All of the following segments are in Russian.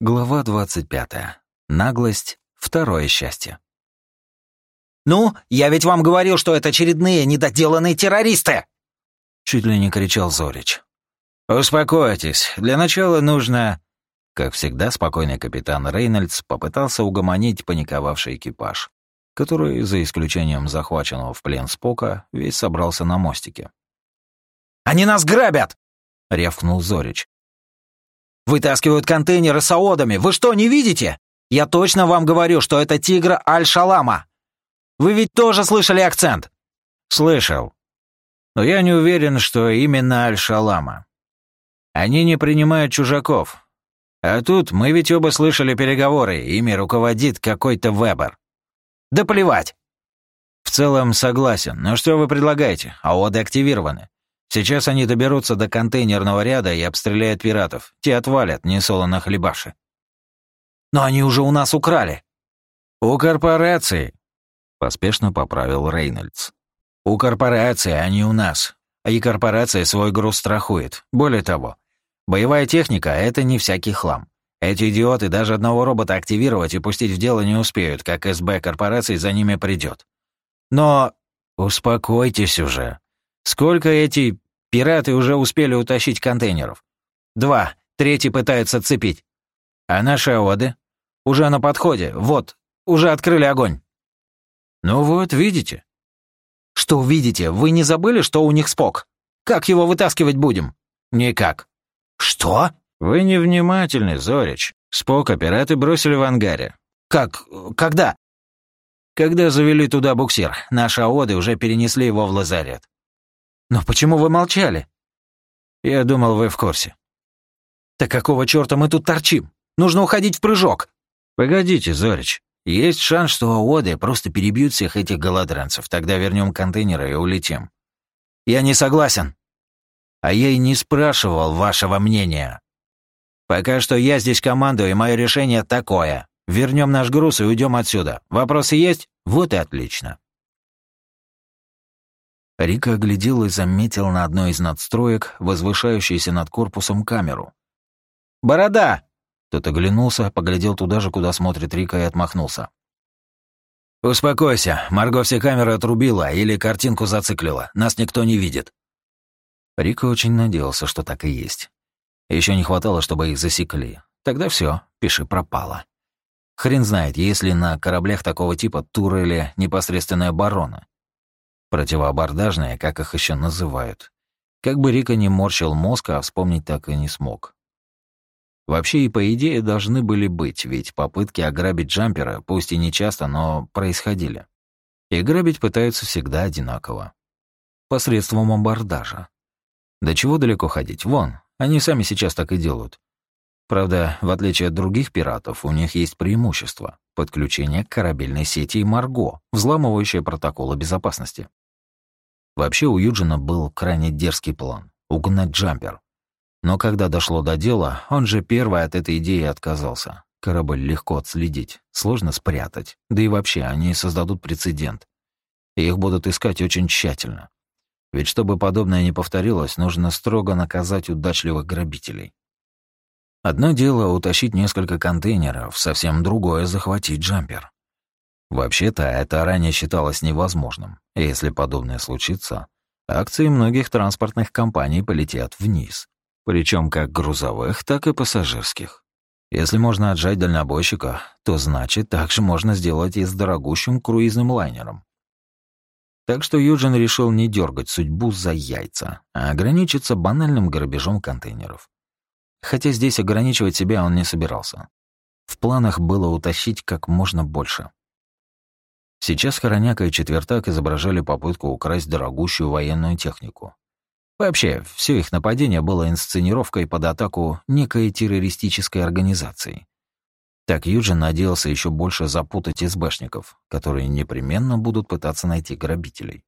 Глава 25. Наглость. Второе счастье. «Ну, я ведь вам говорил, что это очередные недоделанные террористы!» Чуть ли не кричал Зорич. «Успокойтесь. Для начала нужно...» Как всегда, спокойный капитан Рейнольдс попытался угомонить паниковавший экипаж, который, за исключением захваченного в плен Спока, весь собрался на мостике. «Они нас грабят!» — рявкнул Зорич. Вытаскивают контейнеры с аодами. Вы что, не видите? Я точно вам говорю, что это тигра Аль-Шалама. Вы ведь тоже слышали акцент?» «Слышал. Но я не уверен, что именно Аль-Шалама. Они не принимают чужаков. А тут мы ведь оба слышали переговоры, ими руководит какой-то Вебер. Да плевать!» «В целом согласен. Но что вы предлагаете? АОДы активированы. Сейчас они доберутся до контейнерного ряда и обстреляют пиратов. Те отвалят, несолоно хлебаши. Но они уже у нас украли. У корпорации, поспешно поправил Рейнольдс. У корпорации, а не у нас. А и корпорация свой груз страхует. Более того, боевая техника — это не всякий хлам. Эти идиоты даже одного робота активировать и пустить в дело не успеют, как СБ корпорации за ними придет. Но успокойтесь уже. Сколько эти пираты уже успели утащить контейнеров? Два. Третий пытается цепить. А наши оды? Уже на подходе. Вот, уже открыли огонь. Ну вот, видите. Что видите? Вы не забыли, что у них спок? Как его вытаскивать будем? Никак. Что? Вы невнимательны, Зорич. Спока пираты бросили в ангаре. Как? Когда? Когда завели туда буксир, наши аоды уже перенесли его в лазарет. «Но почему вы молчали?» «Я думал, вы в курсе». «Так какого чёрта мы тут торчим? Нужно уходить в прыжок!» «Погодите, Зорич. Есть шанс, что АОДы просто перебьют всех этих голодранцев. Тогда вернем контейнеры и улетим». «Я не согласен». «А я и не спрашивал вашего мнения. Пока что я здесь командую, и мое решение такое. Вернем наш груз и уйдем отсюда. Вопросы есть? Вот и отлично». Рика оглядел и заметил на одной из надстроек, возвышающейся над корпусом, камеру. «Борода!» Тот оглянулся, поглядел туда же, куда смотрит Рика, и отмахнулся. «Успокойся, Марго все камеры отрубила или картинку зациклила. Нас никто не видит». Рика очень надеялся, что так и есть. Еще не хватало, чтобы их засекли. Тогда все, пиши пропало. Хрен знает, есть ли на кораблях такого типа турели непосредственная барона. Противоабордажные, как их еще называют. Как бы Рика не морщил мозг, а вспомнить так и не смог. Вообще и по идее должны были быть, ведь попытки ограбить джампера, пусть и не часто, но происходили. И грабить пытаются всегда одинаково. Посредством абордажа. До чего далеко ходить? Вон, они сами сейчас так и делают. Правда, в отличие от других пиратов, у них есть преимущество — подключение к корабельной сети Марго, взламывающее протоколы безопасности. Вообще у Юджина был крайне дерзкий план — угнать джампер. Но когда дошло до дела, он же первый от этой идеи отказался. Корабль легко отследить, сложно спрятать. Да и вообще, они создадут прецедент. И их будут искать очень тщательно. Ведь чтобы подобное не повторилось, нужно строго наказать удачливых грабителей. Одно дело утащить несколько контейнеров, совсем другое — захватить джампер. Вообще-то это ранее считалось невозможным. И если подобное случится, акции многих транспортных компаний полетят вниз. Причем как грузовых, так и пассажирских. Если можно отжать дальнобойщика, то значит, так же можно сделать и с дорогущим круизным лайнером. Так что Юджин решил не дергать судьбу за яйца, а ограничиться банальным грабежом контейнеров. Хотя здесь ограничивать себя он не собирался. В планах было утащить как можно больше. Сейчас Хороняка и Четвертак изображали попытку украсть дорогущую военную технику. Вообще, все их нападение было инсценировкой под атаку некой террористической организации. Так Юджин надеялся еще больше запутать СБшников, которые непременно будут пытаться найти грабителей.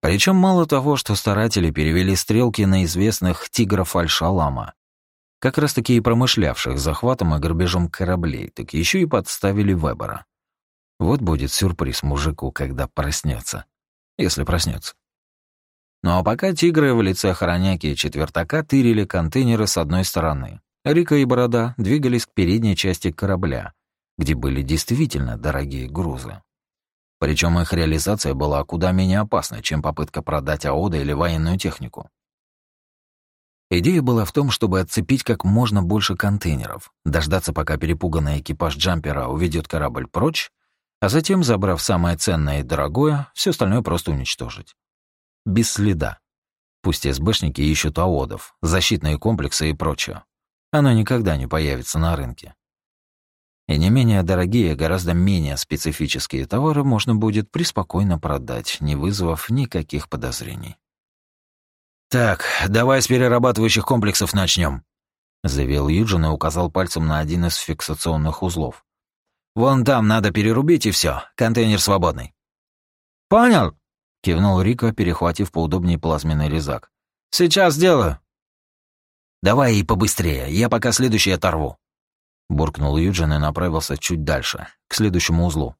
Причем мало того, что старатели перевели стрелки на известных тигров Аль-Шалама, как раз-таки и промышлявших захватом и грабежом кораблей, так еще и подставили Вебера. Вот будет сюрприз мужику, когда проснется. Если проснется. Ну а пока тигры в лице хороняки и четвертака тырили контейнеры с одной стороны, Рика и Борода двигались к передней части корабля, где были действительно дорогие грузы. Причем их реализация была куда менее опасной, чем попытка продать АОДа или военную технику. Идея была в том, чтобы отцепить как можно больше контейнеров, дождаться, пока перепуганный экипаж джампера уведет корабль прочь, а затем, забрав самое ценное и дорогое, все остальное просто уничтожить. Без следа. Пусть СБшники ищут АОДов, защитные комплексы и прочее. Оно никогда не появится на рынке. И не менее дорогие, гораздо менее специфические товары можно будет преспокойно продать, не вызвав никаких подозрений. «Так, давай с перерабатывающих комплексов начнем, заявил Юджин и указал пальцем на один из фиксационных узлов. «Вон там надо перерубить, и все. контейнер свободный». «Понял», — кивнул Рика, перехватив поудобнее плазменный резак. «Сейчас сделаю». «Давай и побыстрее, я пока следующий оторву», — буркнул Юджин и направился чуть дальше, к следующему узлу.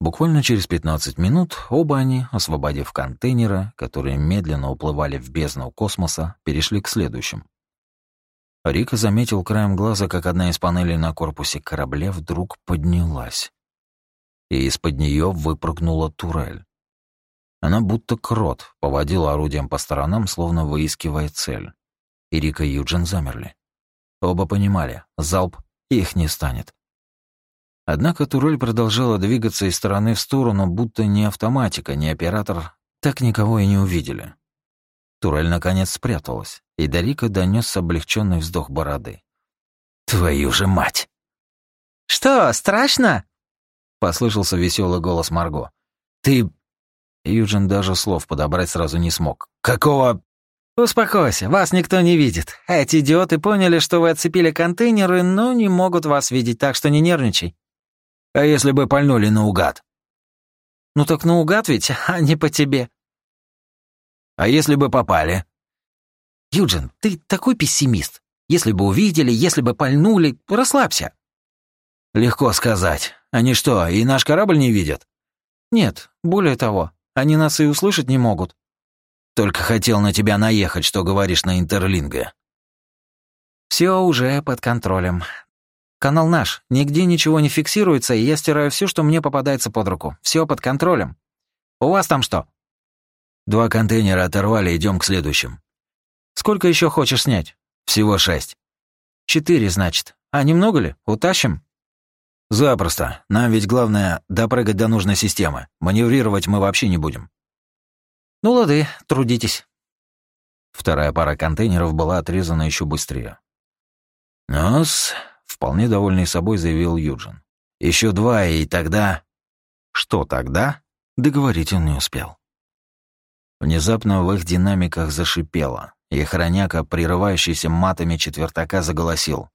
Буквально через 15 минут оба они, освободив контейнеры, которые медленно уплывали в бездну космоса, перешли к следующим. Рика заметил краем глаза, как одна из панелей на корпусе корабля вдруг поднялась. И из-под нее выпрыгнула турель. Она будто крот поводила орудием по сторонам, словно выискивая цель. И Рика и Юджин замерли. Оба понимали, залп их не станет. Однако турель продолжала двигаться из стороны в сторону, будто ни автоматика, ни оператор так никого и не увидели. Турель наконец спряталась, и до Рика донес облегченный вздох бороды. «Твою же мать!» «Что, страшно?» — послышался веселый голос Марго. «Ты...» Юджин даже слов подобрать сразу не смог. «Какого...» «Успокойся, вас никто не видит. Эти идиоты поняли, что вы отцепили контейнеры, но не могут вас видеть, так что не нервничай». А если бы пальнули наугад? Ну так наугад ведь, а не по тебе. А если бы попали? Юджин, ты такой пессимист. Если бы увидели, если бы пальнули, расслабься. Легко сказать. Они что, и наш корабль не видят? Нет, более того, они нас и услышать не могут. Только хотел на тебя наехать, что говоришь на интерлинге. Все уже под контролем. Канал наш, нигде ничего не фиксируется, и я стираю все, что мне попадается под руку. Все под контролем. У вас там что? Два контейнера оторвали, идем к следующим. Сколько еще хочешь снять? Всего шесть. Четыре, значит. А немного ли? Утащим? Запросто. Нам ведь главное допрыгать до нужной системы. Маневрировать мы вообще не будем. Ну лады, трудитесь. Вторая пара контейнеров была отрезана еще быстрее. Ну-с, Вполне довольный собой заявил Юджин. Еще два, и тогда... Что тогда? Договорить он не успел. Внезапно в их динамиках зашипело, и хроняка, прерывающийся матами четвертака, заголосил.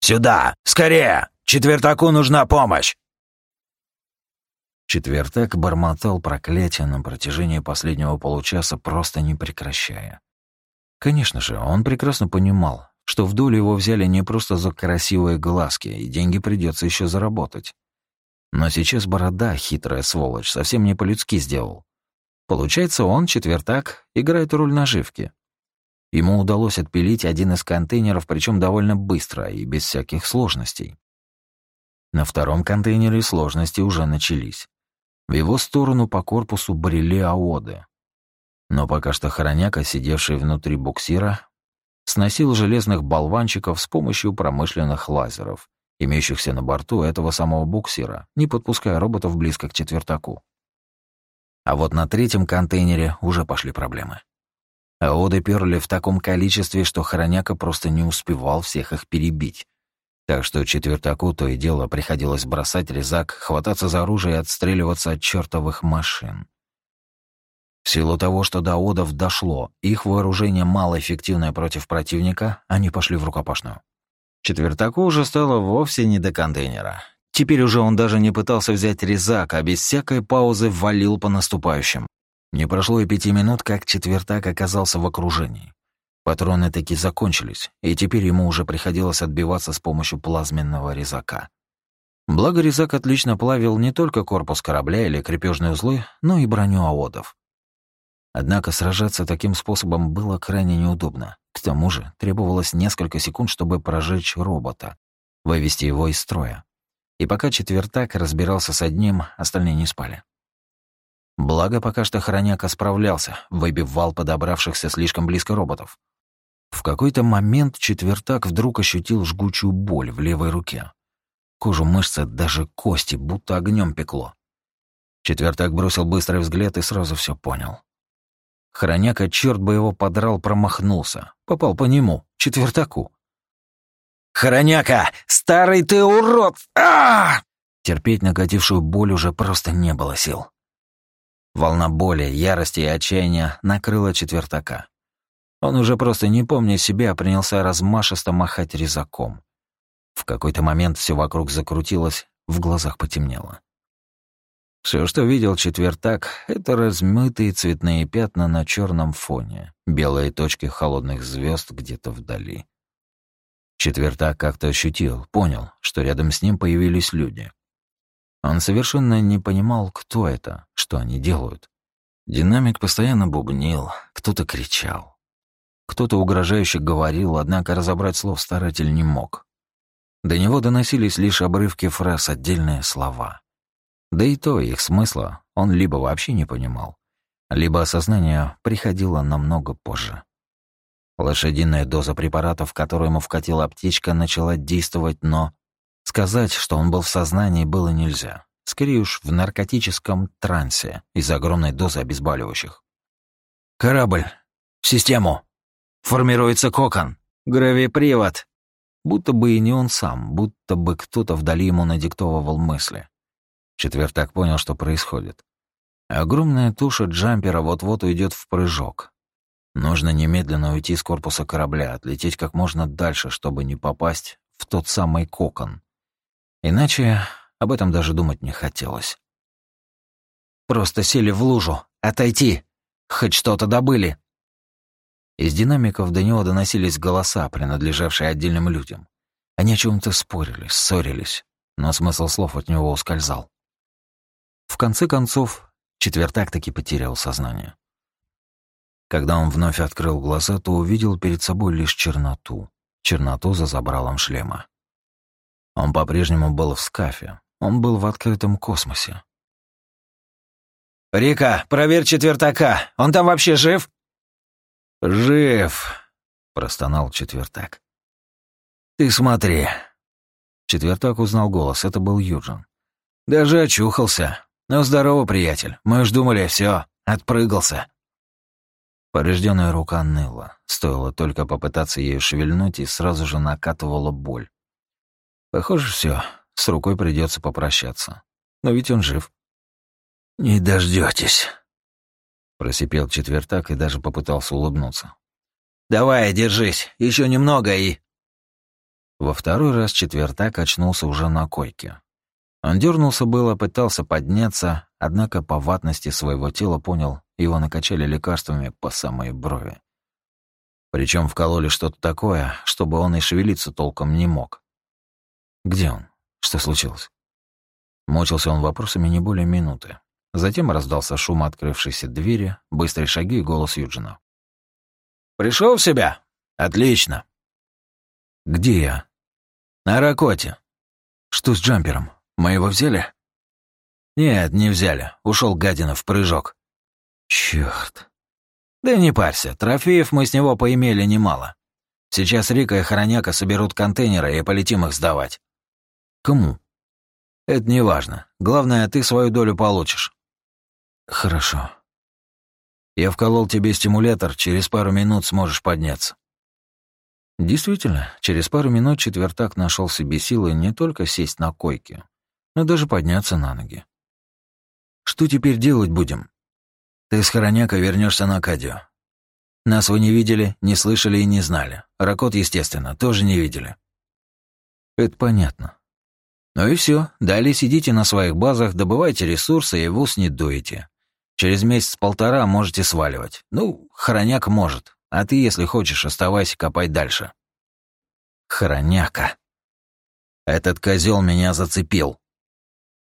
«Сюда! Скорее! Четвертаку нужна помощь!» Четвертак бормотал проклятие на протяжении последнего получаса, просто не прекращая. Конечно же, он прекрасно понимал, что в долю его взяли не просто за красивые глазки, и деньги придется еще заработать. Но сейчас Борода, хитрая сволочь, совсем не по-людски сделал. Получается, он, четвертак, играет роль наживки. Ему удалось отпилить один из контейнеров, причем довольно быстро и без всяких сложностей. На втором контейнере сложности уже начались. В его сторону по корпусу брели аоды. Но пока что хороняка, сидевший внутри буксира, сносил железных болванчиков с помощью промышленных лазеров, имеющихся на борту этого самого буксира, не подпуская роботов близко к четвертаку. А вот на третьем контейнере уже пошли проблемы. Аоды перли в таком количестве, что Хороняка просто не успевал всех их перебить. Так что четвертаку то и дело приходилось бросать резак, хвататься за оружие и отстреливаться от чертовых машин. В силу того, что до Одов дошло, их вооружение малоэффективное против противника, они пошли в рукопашную. Четвертаку уже стало вовсе не до контейнера. Теперь уже он даже не пытался взять резак, а без всякой паузы валил по наступающим. Не прошло и пяти минут, как четвертак оказался в окружении. Патроны таки закончились, и теперь ему уже приходилось отбиваться с помощью плазменного резака. Благо резак отлично плавил не только корпус корабля или крепежные узлы, но и броню аодов. Однако сражаться таким способом было крайне неудобно. К тому же требовалось несколько секунд, чтобы прожечь робота, вывести его из строя. И пока четвертак разбирался с одним, остальные не спали. Благо, пока что Хороняка справлялся, выбив вал подобравшихся слишком близко роботов. В какой-то момент четвертак вдруг ощутил жгучую боль в левой руке. Кожу мышцы, даже кости, будто огнем пекло. Четвертак бросил быстрый взгляд и сразу все понял. Хороняка, черт бы его подрал, промахнулся. Попал по нему, четвертаку. «Хороняка! Старый ты урод! а Терпеть накатившую боль уже просто не было сил. Волна боли, ярости и отчаяния накрыла четвертака. Он уже просто не помня себя, принялся размашисто махать резаком. В какой-то момент все вокруг закрутилось, в глазах потемнело. Все, что видел четвертак, это размытые цветные пятна на черном фоне, белые точки холодных звезд где-то вдали. Четвертак как-то ощутил, понял, что рядом с ним появились люди. Он совершенно не понимал, кто это, что они делают. Динамик постоянно бубнил, кто-то кричал. Кто-то угрожающе говорил, однако разобрать слов старатель не мог. До него доносились лишь обрывки фраз, отдельные слова. Да и то их смысла он либо вообще не понимал, либо осознание приходило намного позже. Лошадиная доза препаратов, которую ему вкатила аптечка, начала действовать, но сказать, что он был в сознании, было нельзя. Скорее уж в наркотическом трансе из-за огромной дозы обезболивающих. «Корабль! В систему! Формируется кокон! Гравипривод!» Будто бы и не он сам, будто бы кто-то вдали ему надиктовывал мысли. Четвертак понял, что происходит. Огромная туша джампера вот-вот уйдет в прыжок. Нужно немедленно уйти с корпуса корабля, отлететь как можно дальше, чтобы не попасть в тот самый кокон. Иначе об этом даже думать не хотелось. «Просто сели в лужу. Отойти! Хоть что-то добыли!» Из динамиков до него доносились голоса, принадлежавшие отдельным людям. Они о чем то спорили, ссорились, но смысл слов от него ускользал. В конце концов, четвертак таки потерял сознание. Когда он вновь открыл глаза, то увидел перед собой лишь черноту. Черноту за забралом шлема. Он по-прежнему был в скафе. Он был в открытом космосе. «Рика, проверь четвертака. Он там вообще жив?» «Жив», — простонал четвертак. «Ты смотри». Четвертак узнал голос. Это был Юджин. «Даже очухался. «Ну, здорово, приятель. Мы уж думали, все, отпрыгался». Поврежденная рука ныла. Стоило только попытаться ею шевельнуть, и сразу же накатывала боль. Похоже, все. С рукой придется попрощаться. Но ведь он жив. «Не дождетесь, просипел четвертак и даже попытался улыбнуться. «Давай, держись, еще немного и...» Во второй раз четвертак очнулся уже на койке. Он дернулся было, пытался подняться, однако по ватности своего тела понял, его накачали лекарствами по самой брови. Причем вкололи что-то такое, чтобы он и шевелиться толком не мог. Где он? Что случилось? Мучился он вопросами не более минуты. Затем раздался шум открывшейся двери, быстрые шаги и голос Юджина. «Пришел в себя? Отлично!» «Где я?» «На Ракоте». «Что с джампером?» Мы его взяли? Нет, не взяли. Ушел гадина в прыжок. Черт. Да не парься, трофеев мы с него поимели немало. Сейчас Рика и Хороняка соберут контейнеры и полетим их сдавать. Кому? Это не важно. Главное, ты свою долю получишь. Хорошо. Я вколол тебе стимулятор, через пару минут сможешь подняться. Действительно, через пару минут четвертак нашел себе силы не только сесть на койке, но даже подняться на ноги. «Что теперь делать будем?» «Ты с Хороняка вернешься на Кадио. Нас вы не видели, не слышали и не знали. Ракот, естественно, тоже не видели». «Это понятно». «Ну и все. Далее сидите на своих базах, добывайте ресурсы и в ус не дуете. Через месяц-полтора можете сваливать. Ну, Хороняк может, а ты, если хочешь, оставайся копать дальше». «Хороняка». «Этот козел меня зацепил»,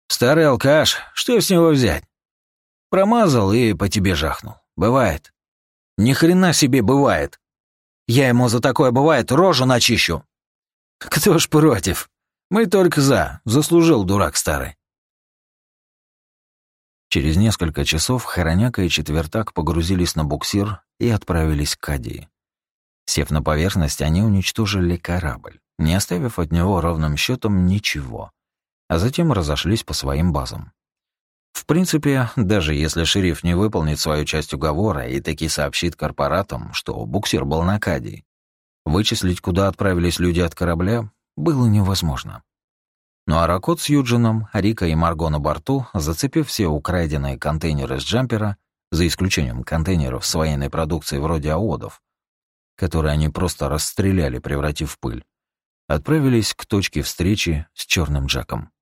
Старый алкаш, что с него взять? Промазал и по тебе жахнул. бывает. Ни хрена себе бывает. Я ему за такое бывает рожу начищу. Кто ж против? Мы только за. Заслужил дурак старый. Через несколько часов Хороняка и Четвертак погрузились на буксир и отправились к Кадии. Сев на поверхность, они уничтожили корабль, не оставив от него ровным счетом ничего, а затем разошлись по своим базам. В принципе, даже если шериф не выполнит свою часть уговора и таки сообщит корпоратам, что буксир был на Кадии, вычислить, куда отправились люди от корабля, было невозможно. Но Аракот с Юджином, Рика и Марго на борту, зацепив все украденные контейнеры с джампера, за исключением контейнеров с военной продукцией вроде аодов, которые они просто расстреляли, превратив в пыль, отправились к точке встречи с Черным Джеком.